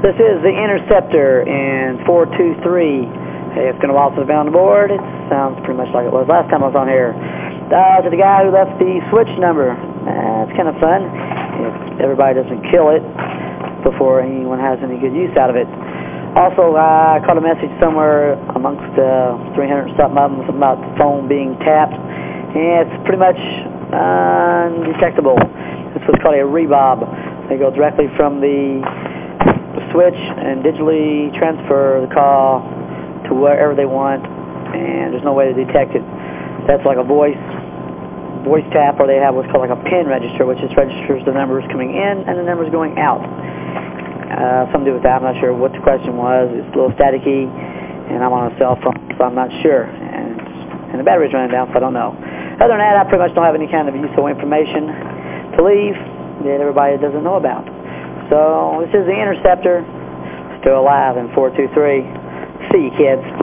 This is the Interceptor in 423. Hey, it's I've been on the board. It sounds pretty much like it was last time I was on here. Uh, to the guy who left the switch number. Uh, it's kind of fun if everybody doesn't kill it before anyone has any good use out of it. Also, I caught a message somewhere amongst uh, 300 something of them something about the phone being tapped. And it's pretty much undetectable. This was called a rebob. They go directly from the switch and digitally transfer the call to wherever they want, and there's no way to detect it. That's like a voice voice tap, or they have what's called like a pen register, which just registers the numbers coming in and the numbers going out. Uh, something to do with that. I'm not sure what the question was. It's a little staticky, and I'm on a cell phone, so I'm not sure. And, and the battery's running down, so I don't know. Other than that, I pretty much don't have any kind of useful information to leave that everybody doesn't know about. So this is the Interceptor, still alive in 423. See you, kids.